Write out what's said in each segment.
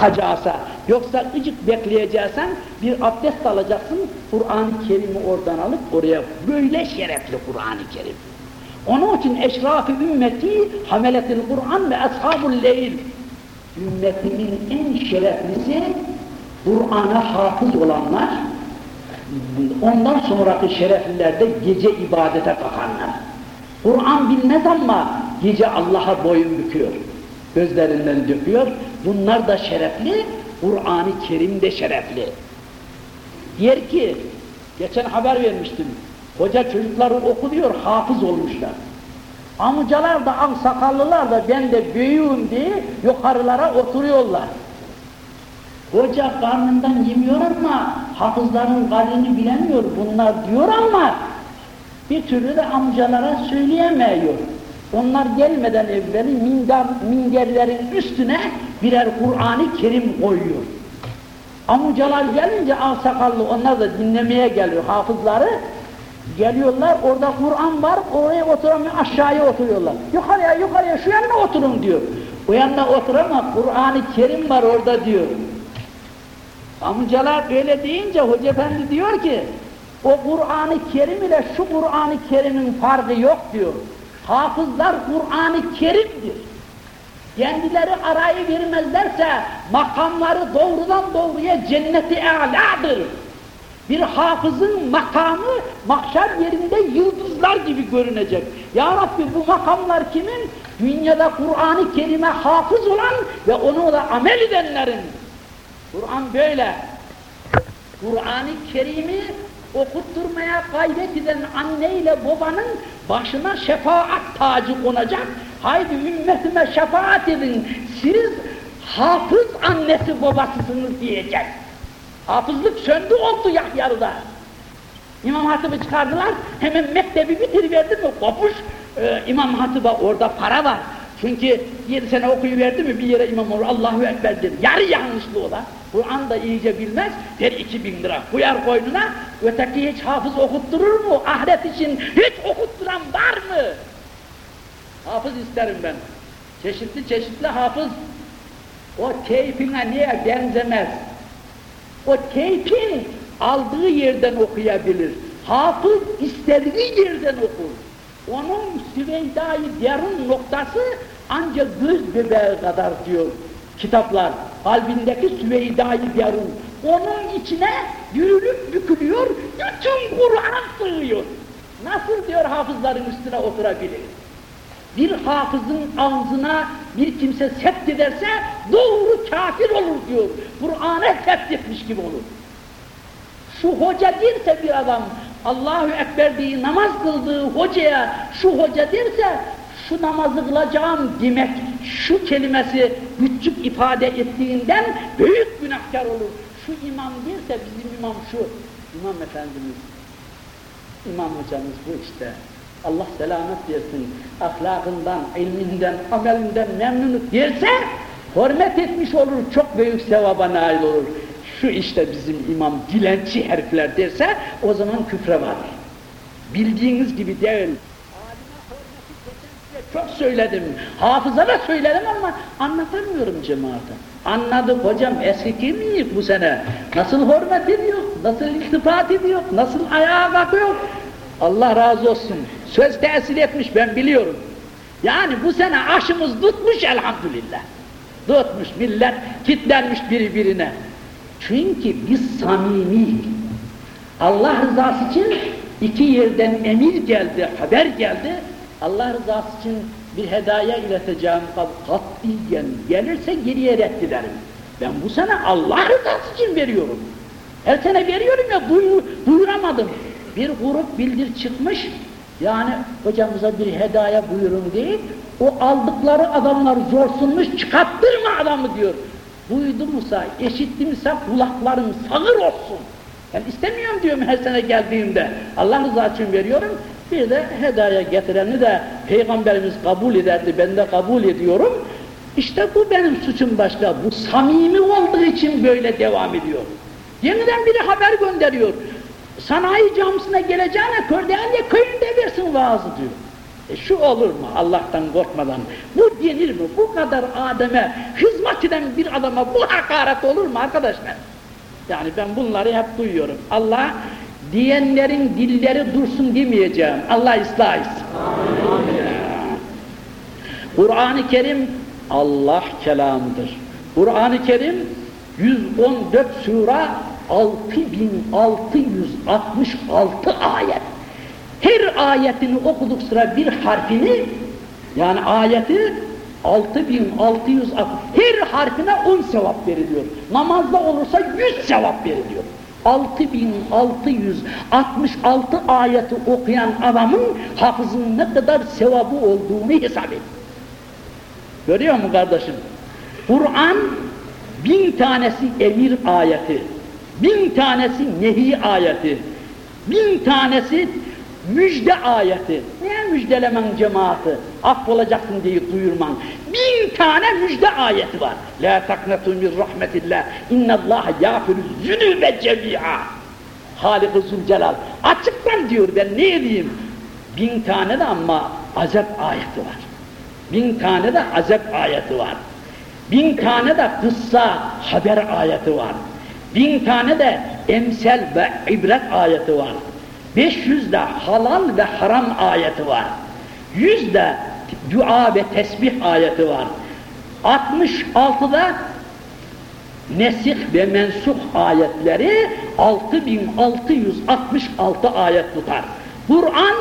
çıkacağsa, yoksa ıcık bekleyeceksen bir abdest alacaksın, Kur'an-ı Kerim'i oradan alıp oraya, böyle şerefli Kur'an-ı Kerim. Onun için eşraf-ı ümmeti, hameletil Kur'an ve ashabul leyl. Ümmetimin en şereflisi, Kur'an'a hafız olanlar, ondan sonraki şerefliler de gece ibadete bakanlar. Kur'an bilmez ama gece Allah'a boyun büküyor. Gözlerinden döküyor. Bunlar da şerefli, Kur'an-ı Kerim de şerefli. Diğer ki, geçen haber vermiştim, hoca çocukları okuyor, hafız olmuşlar. Amcalar da, am sakallılar da ben de büyüğüm diye yukarılara oturuyorlar. Hoca karnından yemiyor ama hafızların kadrini bilemiyor bunlar diyor ama bir türlü de amcalara söyleyemiyor. Onlar gelmeden evveli minder, minderlerin üstüne birer Kur'an-ı Kerim koyuyor. Amcalar gelince al sakallı onlar da dinlemeye geliyor hafızları. Geliyorlar orada Kur'an var oraya oturamıyor aşağıya oturuyorlar. Yukarıya yukarıya şu yanına oturun diyor. O yanına oturama Kur'an-ı Kerim var orada diyor. Amcalar öyle deyince Hoca Efendi diyor ki o Kur'an-ı Kerim ile şu Kur'an-ı Kerim'in farkı yok diyor. Hafızlar Kur'an-ı Kerim'dir. Kendileri arayı vermezlerse makamları doğrudan doğruya cenneti âlâdır. Bir hafızın makamı mahşer yerinde yıldızlar gibi görünecek. Ya Rabbi bu makamlar kimin? Dünyada Kur'an-ı Kerim'e hafız olan ve onu da amel edenlerin. Kur'an böyle. Kur'an-ı Kerim'i okutturmaya gayret eden anne ile babanın başına şefaat tacı konacak. Haydi ümmetime şefaat edin. Siz hafız annesi babasısınız diyecek. Hafızlık söndü oldu Yahya'da. İmam Hatip'i çıkardılar, hemen mektebi bitiriverdi mi, kopuş, e, İmam Hatip'e orada para var. Çünkü yedi sene okuyuverdi mi bir yere imam olur, Allahu Ekber der. Yarı yanlışlı ola. Kur'an da iyice bilmez, der iki bin lira. Koyar koynuna, öteki hiç hafız okutturur mu? Ahiret için hiç okutturan var mı? Hafız isterim ben. Çeşitli çeşitli hafız. O keyfine niye benzemez? O keyfin aldığı yerden okuyabilir. Hafız istediği yerden okur. Onun Süveyda-i Derun noktası ancak göz bebeği kadar diyor kitaplar. Kalbindeki Süveyda-i Derun. Onun içine yürülüp bükülüyor, bütün Kur'an sığıyor. Nasıl diyor hafızların üstüne oturabilir? Bir hafızın ağzına bir kimse sept ederse doğru kafir olur diyor. Kur'an'a sept etmiş gibi olur. Şu hoca derse bir adam, Allahu Ekber diye namaz kıldığı hocaya şu hoca derse, şu namazı kılacağım demek, şu kelimesi küçük ifade ettiğinden büyük günahkar olur. Şu imam derse bizim imam şu, imam efendimiz, imam hocamız bu işte. Allah selamet versin, ahlakından, ilminden, amelinden memnunluk derse, hürmet etmiş olur, çok büyük sevaba nail olur. Şu işte bizim imam dilenci herifler derse, o zaman küfre var. Bildiğiniz gibi değil. Çok söyledim, hafıza da söyledim ama anlatamıyorum cemaate. Anladık hocam eski miyiz bu sene? Nasıl hürmet ediyor, nasıl iltifat ediyor, nasıl ayağa kalkıyor? Allah razı olsun. Söz tesir etmiş ben biliyorum. Yani bu sene aşımız tutmuş elhamdülillah. Tutmuş millet kitlenmiş birbirine. Çünkü biz samimi. Allah rızası için iki yerden emir geldi, haber geldi. Allah rızası için bir hedaya ileteceğim katiyen gelirse geriye reddederim. Ben bu sene Allah rızası için veriyorum. Her sene veriyorum ya duyur, duyuramadım. Bir grup bildir çıkmış, yani hocamıza bir hedaya buyurun değil, o aldıkları adamlar zorsunmuş, çıkarttırma adamı diyor. Duydu Musa, işittimse kulaklarım sağır olsun. Ben istemiyorum diyorum her sene geldiğimde. Allah rızası için veriyorum. Bir de hedaya getireni de Peygamberimiz kabul ederdi, ben de kabul ediyorum. İşte bu benim suçum başka. Bu samimi olduğu için böyle devam ediyor. Yeniden biri haber gönderiyor. Sanayi camisine geleceğine Kördeğen'de köyünde versin vaazı diyor. Şu olur mu Allah'tan korkmadan? Bu denir mi? Bu kadar Adem'e hizmet eden bir adama bu hakaret olur mu arkadaşlar? Yani ben bunları hep duyuyorum. Allah diyenlerin dilleri dursun demeyeceğim. Allah ıslah. Kur'an-ı Kerim Allah kelamıdır. Kur'an-ı Kerim 114 sure 6666 ayet. Her ayetini okuduk sıra bir harfini yani ayeti 6600 her harfine 10 sevap veriliyor. Namazda olursa 100 sevap veriliyor. 6666 ayeti okuyan adamın hafızın ne kadar sevabı olduğunu hesap et. Görüyor musun kardeşim? Kur'an bin tanesi emir ayeti, bin tanesi nehi ayeti, bin tanesi müjde ayeti. Ne müjdelemen cemaati? Affolacaksın diye duyurman. Bin tane müjde ayeti var. La taknatu min rahmetillah. Allah yâfirü zünübe cemi'a. Halik-i Zülcelal. Açıktan diyor ben ne diyeyim? Bin tane de ama azap ayeti var. Bin tane de azap ayeti var. Bin tane de kıssa haber ayeti var. Bin tane de emsel ve ibret ayeti var. 500 de halal ve haram ayeti var. 100 de dua ve tesbih ayeti var. 66'da nesih ve mensuh ayetleri 6666 ayet tutar. Kur'an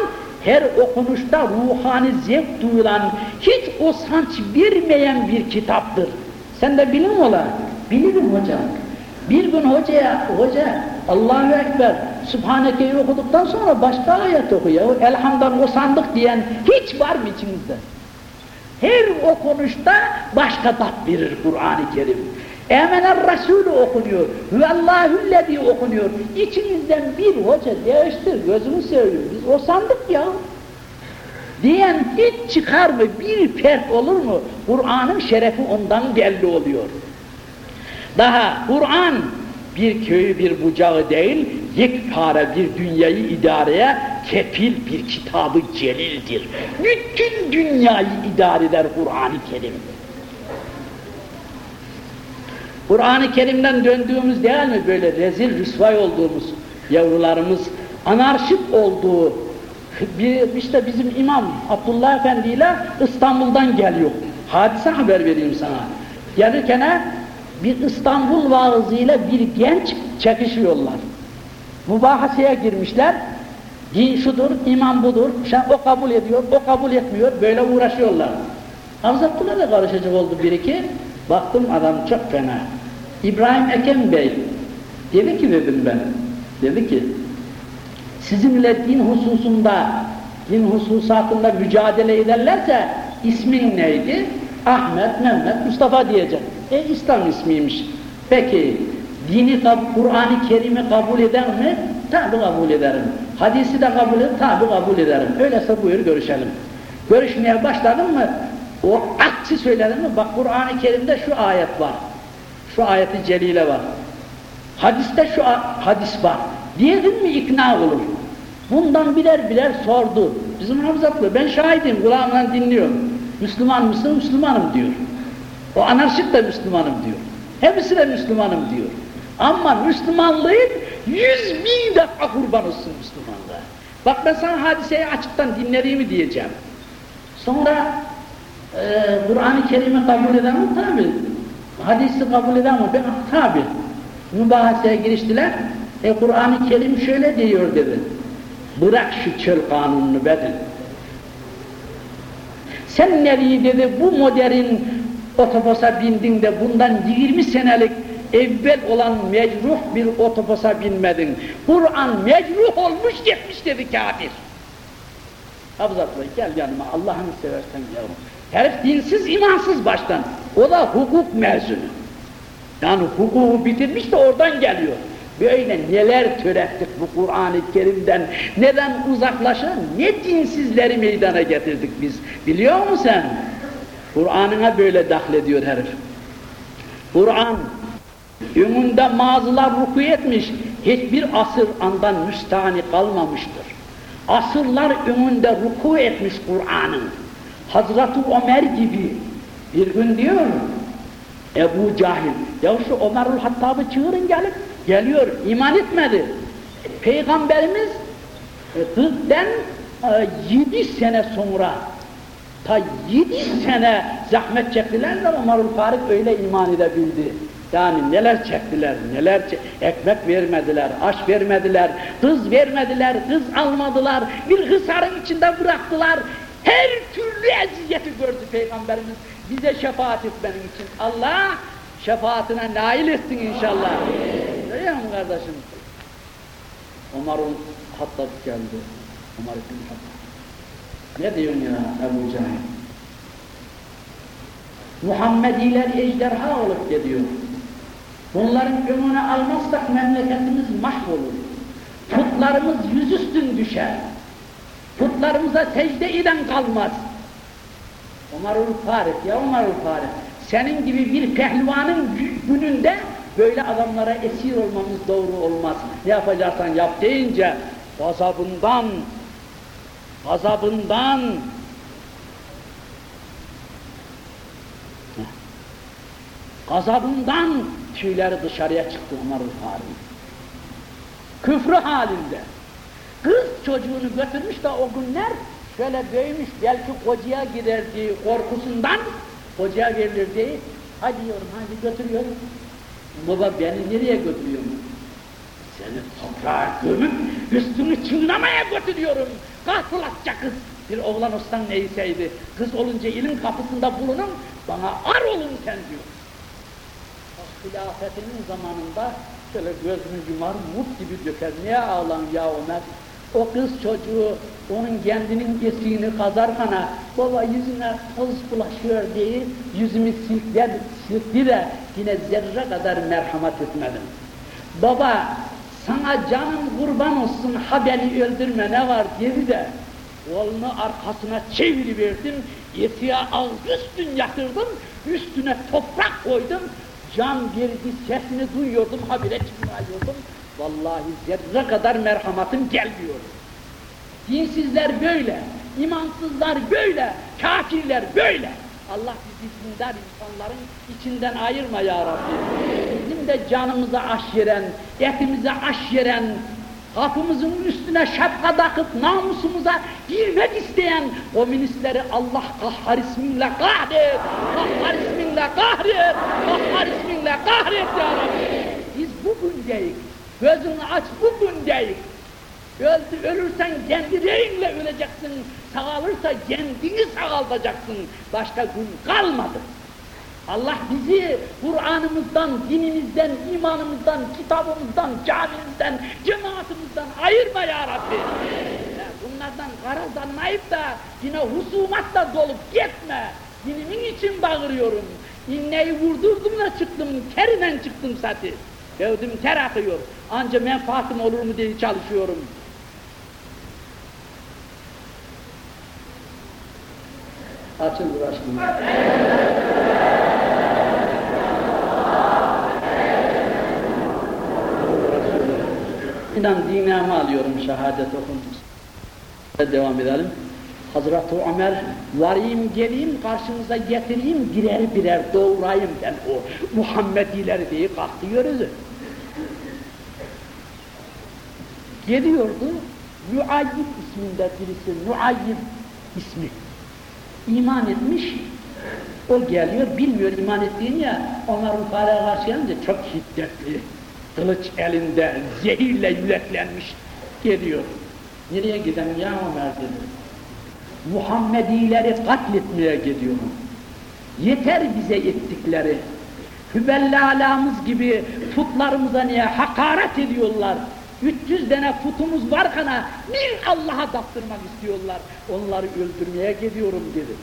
her okunuşta ruhani zevk duyulan, hiç o sanç vermeyen bir kitaptır. Sen de bilim ola. Bilirim hocam. Bir gün hocaya, hoca Allahu Ekber, Sübhaneke'yi okuduktan sonra başka ayet okuyor. Elhamdan o sandık diyen hiç var mı içinizde? Her okunuşta başka tat verir Kur'an-ı Kerim. Emener Resulü okunuyor. Hüvellahüllezî okunuyor. İçinizden bir hoca değiştir, gözümü seveyim. Biz o sandık ya. Diyen hiç çıkar mı? Bir fert olur mu? Kur'an'ın şerefi ondan belli oluyor. Daha Kur'an bir köyü bir bucağı değil, yekpare bir dünyayı idareye kefil bir kitabı celildir. Bütün dünyayı idare eder Kur'an-ı Kerim. Kur'an-ı Kerim'den döndüğümüz değil mi böyle rezil rüsvay olduğumuz yavrularımız anarşik olduğu bir, işte bizim imam Abdullah Efendi ile İstanbul'dan geliyor. Hadise haber vereyim sana. Gelirken bir İstanbul vaazıyla bir genç çekişiyorlar. Mubahaseye girmişler. Din şudur, imam budur, sen o kabul ediyor, o kabul etmiyor, böyle uğraşıyorlar. Havzatlı'la da karışacak oldu bir iki. Baktım adam çok fena. İbrahim Ekem Bey dedi ki dedim ben, dedi ki sizinle din hususunda, din hususatında mücadele ederlerse ismin neydi? Ahmet, Mehmet, Mustafa diyecek. E İslam ismiymiş. Peki dini Kur'an-ı Kerim'i kabul eder mi? Tabi kabul ederim. Hadisi de kabul ederim, tabi kabul ederim. Öyleyse buyur görüşelim. Görüşmeye başladın mı? O aksi söyledin mi? Bak Kur'an-ı Kerim'de şu ayet var. Şu ayeti celile var. Hadiste şu hadis var. Diyedin mi ikna olur. Bundan birer birer sordu. Bizim Hamzatlı, ben şahidim, kulağımdan dinliyorum. Müslüman mısın? Müslümanım diyor. O anarşik de Müslümanım diyor. Hepsi de Müslümanım diyor. Ama Müslümanlığın yüz bin defa kurban olsun Müslümanlığa. Bak ben sana hadiseyi açıktan dinlediğimi diyeceğim. Sonra e, Kur'an-ı Kerim'i kabul eden mi? Tabi. Hadisi kabul eden mi? Ben, tabi. Mübahaseye giriştiler. E Kur'an-ı Kerim şöyle diyor dedi. Bırak şu çöl kanununu bedin. Sen nevi dedi bu modern otobosa bindin de bundan 20 senelik evvel olan mecruh bir otobosa binmedin. Kur'an mecruh olmuş gitmiş dedi kafir. Abzatlı gel yanıma Allah'ını seversen yavrum. Herif dinsiz imansız baştan. O da hukuk mezunu. Yani hukuku bitirmiş de oradan geliyor. Böyle neler törettik bu Kur'an-ı Kerim'den, neden uzaklaşan, ne dinsizleri meydana getirdik biz, biliyor musun sen? Kur'an'ına böyle dahlediyor herif. Kur'an, önünde mağazalar ruku etmiş, hiçbir asır andan müstahani kalmamıştır. asırlar önünde ruku etmiş Kur'an'ın. Hazreti Ömer gibi bir gün diyor Ebu Cahil, ya şu Ömerül Hattab'ı çığırın gelip, geliyor, iman etmedi. Peygamberimiz e, dıdden e, yedi sene sonra ta yedi sene zahmet çektiler de Ömerül Faruk öyle iman edebildi. Yani neler çektiler, neler çek ekmek vermediler, aş vermediler, kız vermediler, kız almadılar, bir hısarın içinde bıraktılar. Her türlü eziyeti gördü Peygamberimiz. Bize şefaat et benim için. Allah şefaatine nail etsin inşallah. Görüyor musun kardeşim? Ömer'in Hattab geldi. Ömer bin. Ne diyorsun ya Ebu Cahil? Muhammediler ejderha olup gidiyor. Bunların önüne almazsak memleketimiz mahvolur. Putlarımız yüzüstün düşer. Putlarımıza secde eden kalmaz. Umarul Farik, ya Umarul Farik. Senin gibi bir pehlivanın gününde böyle adamlara esir olmamız doğru olmaz. Ne yapacaksan yap deyince gazabından, gazabından gazabından tüyleri dışarıya çıktı Umarul Farik. Küfrü halinde. Kız çocuğunu götürmüş de o günler şöyle büyümüş, belki kocaya giderdi korkusundan, kocaya verilirdi. Hadi diyorum, hadi götürüyorum. Baba beni nereye götürüyorsun? Seni toprağa gömüp üstünü çiğnemeye götürüyorum. Kahtılatça kız. Bir oğlan olsan neyseydi, kız olunca ilim kapısında bulunun, bana ar olun sen diyor. Hilafetinin zamanında şöyle gözünü yumar, mut gibi döker. Niye ağlan ya Ömer? O kız çocuğu onun kendinin esiğini kazarkana baba yüzüne toz bulaşıyor diye yüzümü silkler, silkti de yine zerre kadar merhamet etmedim. Baba sana canım kurban olsun ha beni öldürme ne var dedi de oğlunu arkasına çeviriverdim, yetiye ağzı üstün yatırdım, üstüne toprak koydum, can girdi sesini duyuyordum, habire çıkmıyordum. Vallahi zerre kadar merhametim gelmiyor. Dinsizler böyle, imansızlar böyle, kafirler böyle. Allah bizi dindar insanların içinden ayırma ya Rabbi. Bizim de canımıza aş yeren, etimize aş yeren, kapımızın üstüne şapka takıp namusumuza girmek isteyen komünistleri Allah kahhar isminle kahret, kahhar isminle kahret, kahhar isminle kahret ya Rabbi. Biz bugün değil, gözünü aç bugün değil. Öldü, ölürsen kendi reyinle öleceksin, sağalırsa kendini sağaltacaksın. Başka gün kalmadı. Allah bizi Kur'an'ımızdan, dinimizden, imanımızdan, kitabımızdan, camimizden, cemaatimizden ayırma ya Rabbi. Bunlardan garazlanmayıp da yine husumatla dolup gitme. Dinimin için bağırıyorum. İnneyi vurdurdum da çıktım, kerinen çıktım zaten. Gördüm ter akıyor. Anca menfaatim olur mu diye çalışıyorum. Açıldır aşkına. İnan dinamı alıyorum şehadet okunmuş. Devam edelim. Hazreti Ömer varayım geleyim karşınıza getireyim birer birer doğurayım ben o Muhammedileri diye kalktı yürüdü. Geliyordu Nuayyib isminde birisi Nuayyib ismi. İman etmiş o geliyor bilmiyor iman ettiğini ya Ömer'in Faruk'a karşı çok şiddetli kılıç elinde zehirle yüreklenmiş geliyor. Nereye giden ya Ömer dedi. Muhammedileri katletmeye gidiyorum. Yeter bize ettikleri. Hübellalamız gibi putlarımıza niye hakaret ediyorlar. 300 tane putumuz varken bir Allah'a daktırmak istiyorlar. Onları öldürmeye gidiyorum dedi.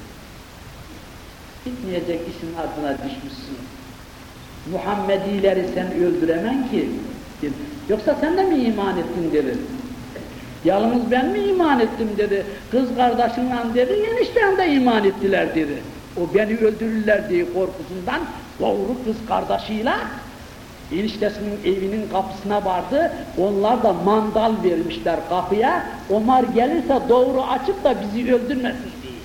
Bitmeyecek işin ardına düşmüşsün. Muhammedileri sen öldüremen ki. Dedi. Yoksa sen de mi iman ettin dedi. Yalnız ben mi iman ettim dedi. Kız kardeşimle dedi, eniştem de iman ettiler dedi. O beni öldürürler diye korkusundan doğru kız kardeşiyle Eniştesinin evinin kapısına vardı. Onlar da mandal vermişler kapıya. Ömer gelirse doğru açıp da bizi öldürmesin diye.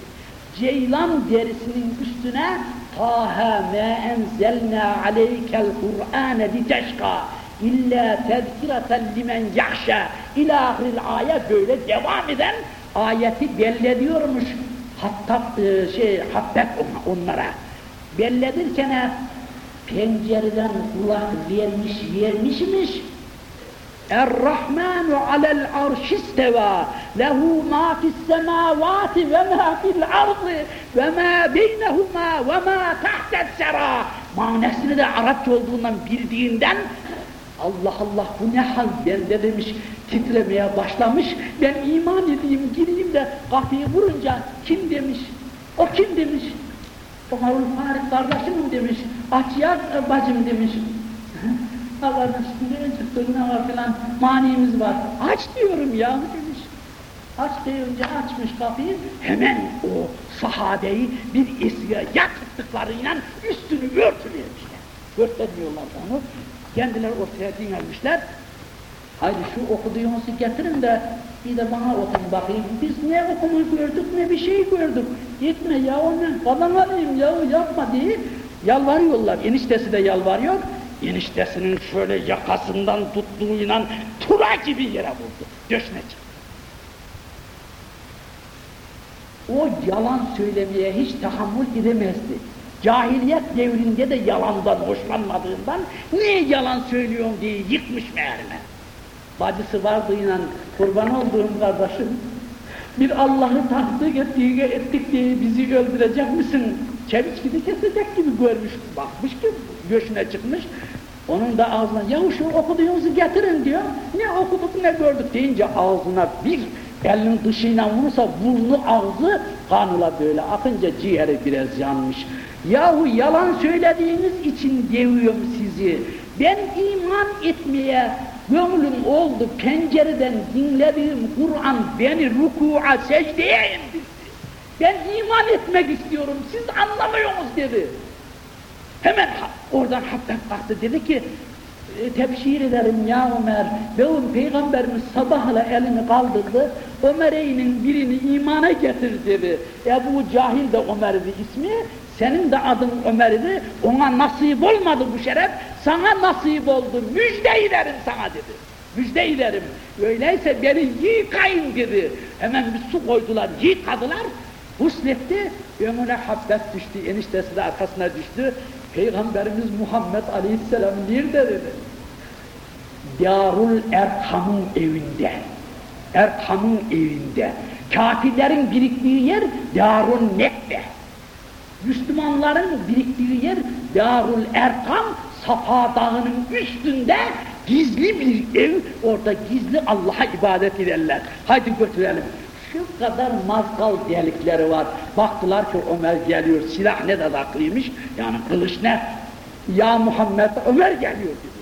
Ceylan derisinin üstüne Taha ma enzelna aleykel Kur'ane liteşka illa tezkireten limen yahşa ilahril ayet böyle devam eden ayeti bellediyormuş hatta e, şey habbet onlara belledirken pencereden kulak vermiş vermişmiş. Er-Rahmanu alel arş isteva lehu ma fis semavati ve ma fil ardı ve ma beynehuma ve ma tahtes sera. Manasını da Arapça olduğundan bildiğinden Allah Allah bu ne hal ben de demiş titremeye başlamış. Ben iman edeyim gireyim de kapıyı vurunca kim demiş o kim demiş o Harun Farik kardeşim demiş aç ya bacım demiş Ha kardeş ne çıktı ne var filan manimiz var. Aç diyorum ya demiş. Aç deyince açmış kapıyı hemen o sahabeyi bir esire yaktıklarıyla üstünü örtüvermişler. Örtemiyorlar onu. Kendileri ortaya dinlenmişler. Haydi şu okuduğunuzu getirin de bir de bana okun bakayım. Biz ne okuma gördük ne bir şey gördük. Gitme ya onu falan alayım ya yapma diye yalvarıyorlar. Eniştesi de yalvarıyor eniştesinin şöyle yakasından tuttuğuyla tura gibi yere vurdu. Çıktı. O yalan söylemeye hiç tahammül edemezdi. Cahiliyet devrinde de yalandan hoşlanmadığından niye yalan söylüyorsun diye yıkmış meğerine. Bacısı vardığıyla kurban olduğum kardeşim bir Allah'ı tahdik ettiği ettik diye bizi öldürecek misin? Çeviç gibi kesecek gibi görmüş, bakmış ki göğsüne çıkmış. Onun da ağzına, ya şu okuduğunuzu getirin diyor. Ne okuduk ne gördük deyince ağzına bir elin dışıyla vurursa burnu ağzı kanla böyle akınca ciğeri biraz yanmış. Yahu yalan söylediğiniz için deviyorum sizi. Ben iman etmeye gönlüm oldu. Pencereden dinlediğim Kur'an beni ruku'a secdeye indirdi. Ben iman etmek istiyorum, siz anlamıyorsunuz dedi. Hemen oradan Hattab kalktı dedi ki e, tebşir ederim ya Ömer. Benim peygamberimiz sabahla elini kaldırdı. Ömer'eynin birini imana getir dedi. Ebu Cahil de Ömer'di ismi. Senin de adın Ömer'di. Ona nasip olmadı bu şeref. Sana nasip oldu. Müjde ilerim sana dedi. Müjde ilerim. Öyleyse beni yıkayın dedi. Hemen bir su koydular, yıkadılar. Husnetti, önüne habbet düştü, eniştesi de arkasına düştü. Peygamberimiz Muhammed Aleyhisselam nerede dedi? Darul Erkam'ın evinde. Erkam'ın evinde. Kafirlerin biriktiği yer Darun Nekbe. Müslümanların biriktiği yer Darul Erkam, Safa Dağı'nın üstünde gizli bir ev, orada gizli Allah'a ibadet ederler. Haydi götürelim. Şu kadar mazgal delikleri var. Baktılar ki Ömer geliyor, silah ne de taklıymış, yani kılıç ne? Ya Muhammed, Ömer geliyor dedi.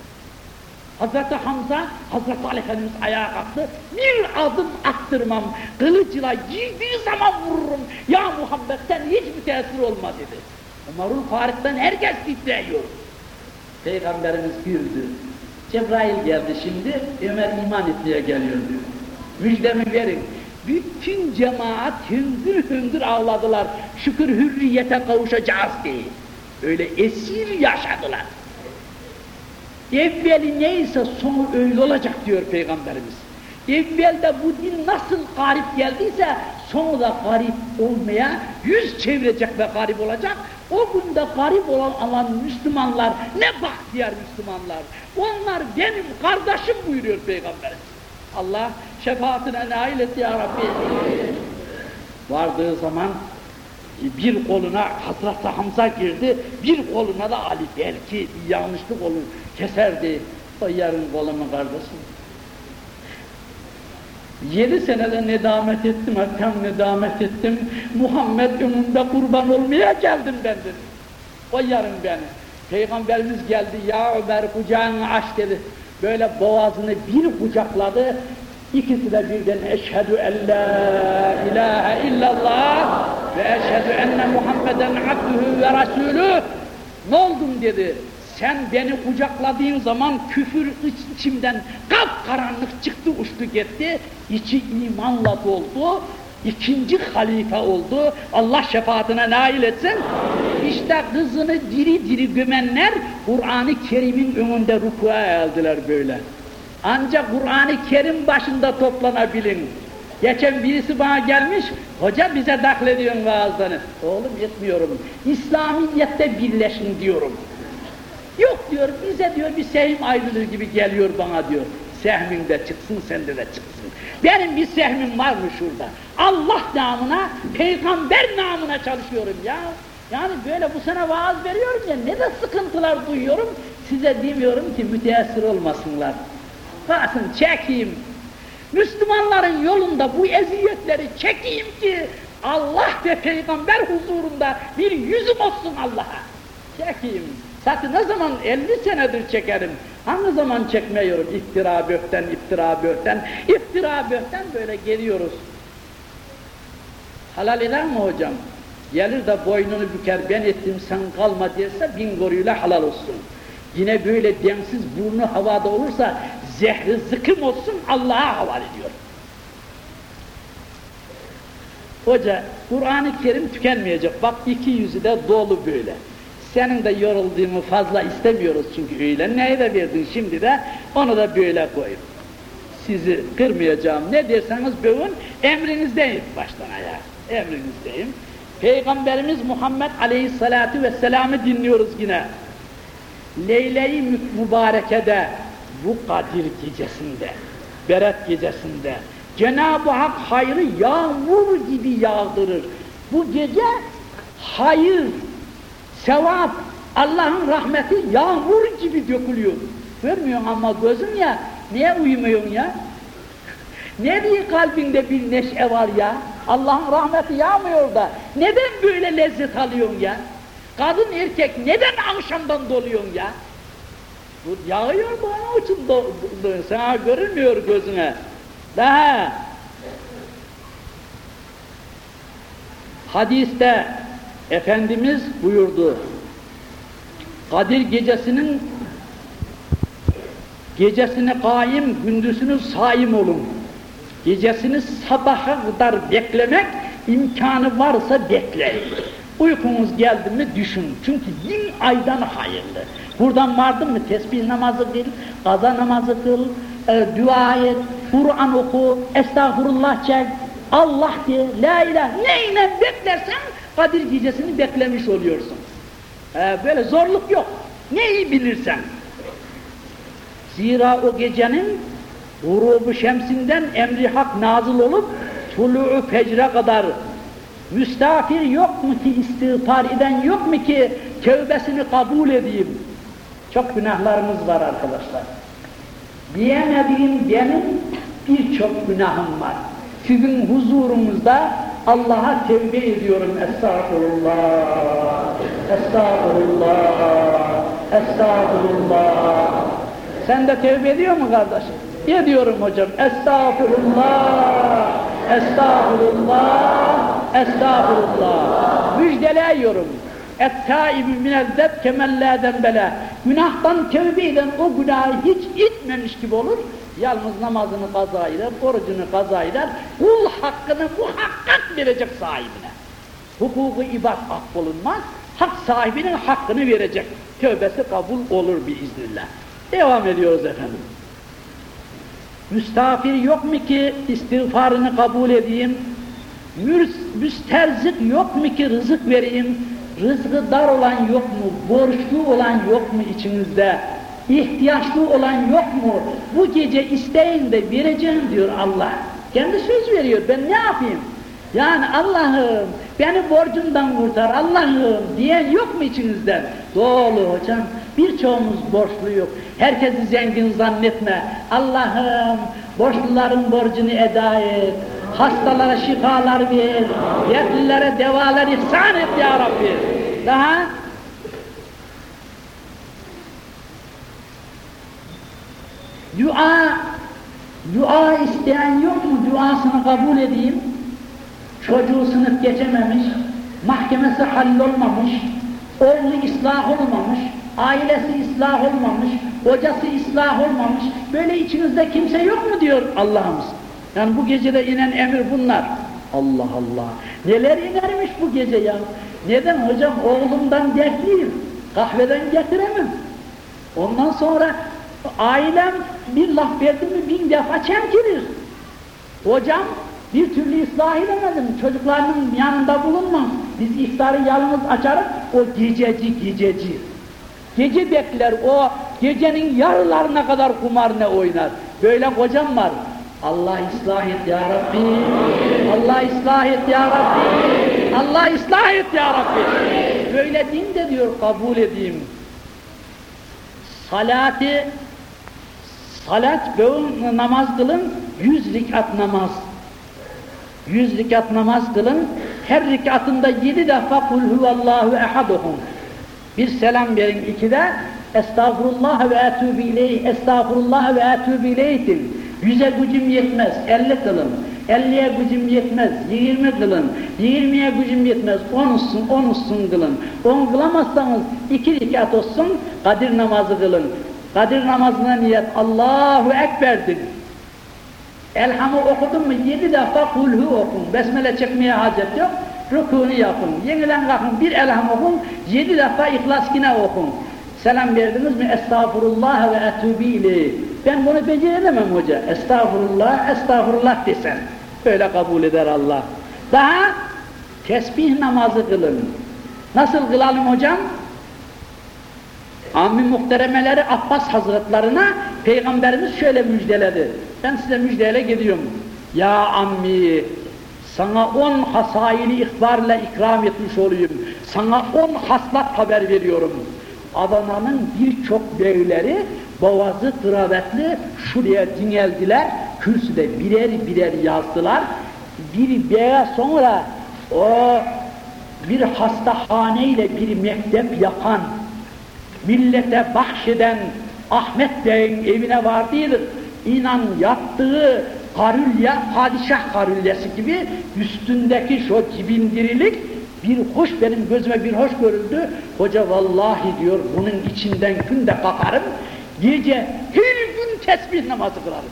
Hazreti Hamza, Hazreti Ali Efendimiz ayağa kalktı, bir adım attırmam, kılıcıyla girdiği zaman vururum, ya Muhammed sen hiçbir tesir olma dedi. Ömer'in Farik'ten herkes titriyor. Peygamberimiz güldü. Cebrail geldi şimdi, Ömer iman etmeye geliyor diyor. Müjdemi verin, bütün cemaat hüngür hüngür ağladılar. Şükür hürriyete kavuşacağız diye. Öyle esir yaşadılar. Evveli neyse sonu öyle olacak diyor Peygamberimiz. Evvelde bu din nasıl garip geldiyse sonu da garip olmaya yüz çevirecek ve garip olacak. O günde garip olan, olan Müslümanlar ne bahtiyar Müslümanlar. Onlar benim kardeşim buyuruyor Peygamberimiz. Allah şefaatine nail et ya Rabbi. Vardığı zaman bir koluna Hazreti Hamza girdi, bir koluna da Ali belki yanlışlık olur, keserdi. O yarın kolumu kardeşim. Yedi senede nedamet ettim, hakkam nedamet ettim. Muhammed önünde kurban olmaya geldim ben dedim. O yarın beni. Peygamberimiz geldi, ya Ömer kucağını aç dedi. Böyle boğazını bir kucakladı, İkisi de birden eşhedü en la ilahe illallah ve eşhedü enne Muhammeden abdühü ve rasulü ne oldum dedi. Sen beni kucakladığın zaman küfür içimden karanlık çıktı uçtu gitti, içi imanla doldu, ikinci halife oldu, Allah şefaatine nail etsin. İşte kızını diri diri gömenler Kur'an-ı Kerim'in önünde rukuya aldılar böyle. Ancak Kur'an-ı Kerim başında toplanabilin. Geçen birisi bana gelmiş, hoca bize daklediyorsun vaazlarını. Oğlum yetmiyorum, İslamiyet'te birleşin diyorum. Diyor, bize diyor bir sehim ayrılır gibi geliyor bana diyor. Sehmin de çıksın, sende de çıksın. Benim bir sehmim var mı şurada? Allah namına, peygamber namına çalışıyorum ya. Yani böyle bu sene vaaz veriyorum ya, ne de sıkıntılar duyuyorum, size demiyorum ki müteessir olmasınlar. Bakın çekeyim, Müslümanların yolunda bu eziyetleri çekeyim ki Allah ve peygamber huzurunda bir yüzüm olsun Allah'a. Çekeyim. Zaten ne zaman 50 senedir çekerim. Hangi zaman çekmiyorum? İftira bökten, iftira bökten, iftira bökten böyle geliyoruz. Halal eder mi hocam? Gelir de boynunu büker, ben ettim sen kalma derse bin goruyla halal olsun. Yine böyle densiz burnu havada olursa zehri zıkım olsun Allah'a havale ediyor. Hoca, Kur'an-ı Kerim tükenmeyecek. Bak iki yüzü de dolu böyle. Senin de yorulduğumu fazla istemiyoruz çünkü öyle. Neyi de verdin şimdi de onu da böyle koyun. Sizi kırmayacağım. Ne derseniz bövün emrinizdeyim baştan ayağa. Emrinizdeyim. Peygamberimiz Muhammed Aleyhisselatü Vesselam'ı dinliyoruz yine. Leyle-i Mübareke'de bu Kadir gecesinde, Beret gecesinde Cenab-ı Hak hayrı yağmur gibi yağdırır. Bu gece hayır, sevap, Allah'ın rahmeti yağmur gibi dökülüyor. Görmüyorsun ama gözün ya, niye uyumuyorsun ya? Ne diye kalbinde bir neşe var ya? Allah'ın rahmeti yağmıyor da, neden böyle lezzet alıyorsun ya? Kadın erkek neden akşamdan doluyorsun ya? Bu yağıyor mu onun için do, sana görünmüyor gözüne. Daha hadiste Efendimiz buyurdu. Kadir gecesinin gecesini kaim, gündüzünü saim olun. Gecesini sabaha kadar beklemek imkanı varsa bekleyin. Uykunuz geldi mi düşün. Çünkü bin aydan hayırlı. Buradan vardın mı tesbih namazı kıl, kaza namazı kıl, e, dua et, Kur'an oku, estağfurullah çek, Allah de, la ilahe, neyle beklersen Kadir gecesini beklemiş oluyorsun. E, böyle zorluk yok. Neyi bilirsen. Zira o gecenin grubu şemsinden emri hak nazıl olup tulu'u fecre kadar müstafir yok mu ki istiğfar eden yok mu ki tövbesini kabul edeyim. Çok günahlarımız var arkadaşlar. Diyemediğim benim birçok günahım var. Sizin huzurumuzda Allah'a tevbe ediyorum. Estağfurullah. Estağfurullah. Estağfurullah. Sen de tevbe ediyor mu kardeşim? Ediyorum hocam. Estağfurullah. Estağfurullah. Estağfurullah. Müjdeleyiyorum. Et-taibü minezzet kemellâden bela. Günahtan tevbe eden o günahı hiç itmemiş gibi olur. Yalnız namazını kaza eder, orucunu kaza eder, kul hakkını muhakkak verecek sahibine. Hukuku ibad affolunmaz, hak sahibinin hakkını verecek. Tövbesi kabul olur biiznillah. Devam ediyoruz efendim. Müstafir yok mu ki istiğfarını kabul edeyim? Müsterzik yok mu ki rızık vereyim? Rızkı dar olan yok mu? Borçlu olan yok mu içinizde? İhtiyaçlı olan yok mu? Bu gece isteyin de vereceğim diyor Allah. Kendi söz veriyor. Ben ne yapayım? Yani Allah'ım beni borcumdan kurtar Allah'ım diyen yok mu içinizden? Doğru hocam. Birçoğumuz borçlu yok. Herkesi zengin zannetme. Allah'ım borçluların borcunu eda et. Hastalara şifalar ver. Yerlilere devalar ihsan et ya Rabbi. Daha dua dua isteyen yok mu? Duasını kabul edeyim. Çocuğu sınıf geçememiş, mahkemesi hallolmamış, oğlu ıslah olmamış, ailesi ıslah olmamış, hocası ıslah olmamış, böyle içinizde kimse yok mu diyor Allah'ımız. Yani bu gecede inen emir bunlar. Allah Allah! Neler inermiş bu gece ya? Neden hocam oğlumdan dertliyim, kahveden getiremem. Ondan sonra ailem bir laf verdi mi bin defa çemkirir. Hocam bir türlü ıslah edemedim, çocuklarının yanında bulunmam. Biz iftarı yalnız açarız, o gececi gececi. Gece bekler, o gecenin yarılarına kadar kumar ne oynar. Böyle kocam var. Allah ıslah et ya Rabbi. Allah ıslah et ya Rabbi. Allah ıslah et ya Rabbi. Böyle din de diyor kabul edeyim. Salatı salat böğün namaz kılın, yüz rikat namaz. Yüz rikat namaz kılın, her rikatında yedi defa kul huvallahu ehad okun. Bir selam verin ikide, estağfurullah ve etûbü ileyh, estağfurullah ve etûbü ileyh'tin. Yüze gücüm yetmez, elli kılın. Elliye gücüm yetmez, yirmi kılın. Yirmiye gücüm yetmez, on olsun, on olsun kılın. On kılamazsanız iki rikat olsun, Kadir namazı kılın. Kadir namazına niyet Allahu Ekber'dir. Elhamı okudun mu yedi defa kulhu okun. Besmele çekmeye hacet yok. Rükûnu yapın. Yenilen kalkın bir elham okun. Yedi defa ihlas yine okun. Selam verdiniz mi? Estağfurullah ve etûbî Ben bunu beceremem hoca. Estağfurullah, estağfurullah desen. Öyle kabul eder Allah. Daha tesbih namazı kılın. Nasıl kılalım hocam? Ammi muhteremeleri Abbas Hazretlerine Peygamberimiz şöyle müjdeledi. Ben size müjdeyle gidiyorum. Ya ammi sana on hasaili ihbarla ikram etmiş olayım. Sana on haslat haber veriyorum. Adana'nın birçok beyleri boğazı kravetli şuraya dineldiler. Kürsüde birer birer yazdılar. Bir beye sonra o bir hastahane ile bir mektep yapan millete bahşeden Ahmet Bey'in evine vardıydı. İnan yattığı karülye, padişah karülyesi gibi üstündeki şu cibindirilik bir hoş benim gözüme bir hoş görüldü. Hoca vallahi diyor bunun içinden günde kalkarım. Gece her gün tesbih namazı kılarım.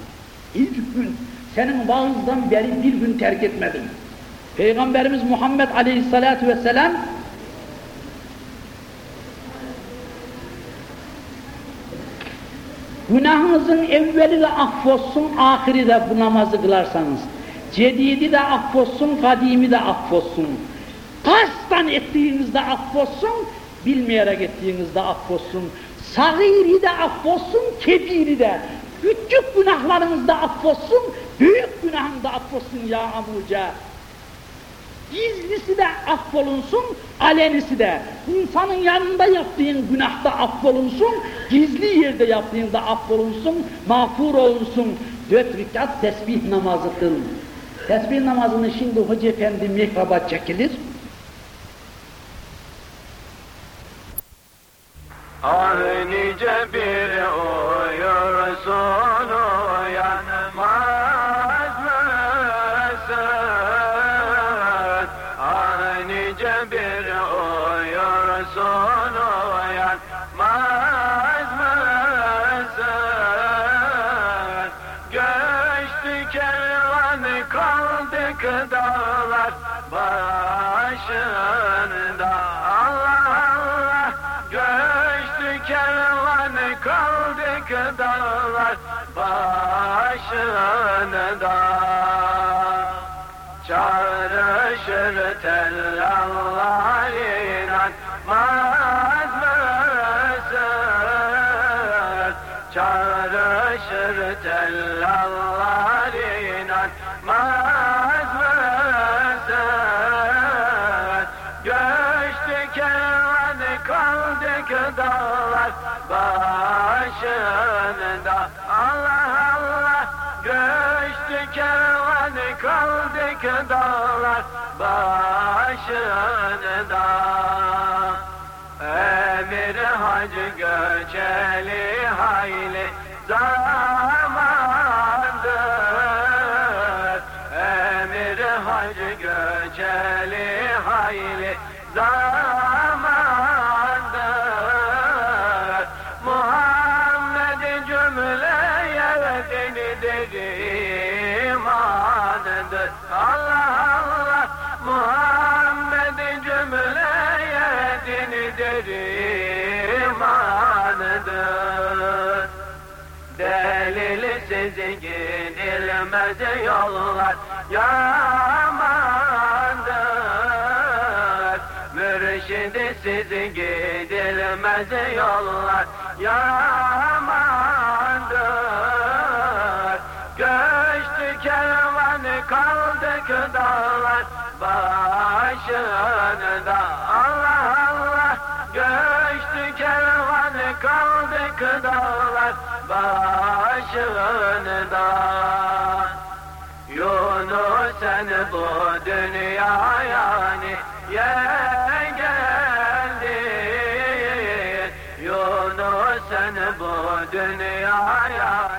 İlk gün senin vaazdan beri bir gün terk etmedim. Peygamberimiz Muhammed Aleyhisselatü Vesselam Günahınızın evveli de affolsun, ahiri de bu namazı kılarsanız. Cedidi de affolsun, kadimi de affolsun. Kastan ettiğinizde affolsun, bilmeyerek ettiğinizde affolsun. Sagiri de affolsun, kebiri de. Küçük günahlarınız da affolsun, büyük günahın da affolsun ya amuca. Gizlisi de affolunsun, alenisi de. İnsanın yanında yaptığın günahta affolunsun, gizli yerde yaptığın da affolunsun, mağfur olunsun. Dört rekat tesbih namazı kıl. Tesbih namazını şimdi Hoca Efendi mihraba çekilir. Kaldık dağlar başında Çağrışır tellallar inanmaz mısın? Çağrışır tellallar inanmaz mısın? Göçtü kervan kaldık dağlar başında Allah Allah Göçtü kervan kaldık dağlar. Başında Emir hacı göçeli hayli zamandır. Emir hacı göçeli hayli zamandır imanıdır. Allah Allah Muhammed cümleye dinidir imanıdır. Delilsiz gidilmez yollar yamandır. Mürşidisiz gidilmez yollar yamandır. Göçtü kervan kaldık dağlar başında. Allah Allah göçtü kervan kaldık dağlar başında. Yunus sen bu dünyaya niye geldin? Yunus sen bu dünyaya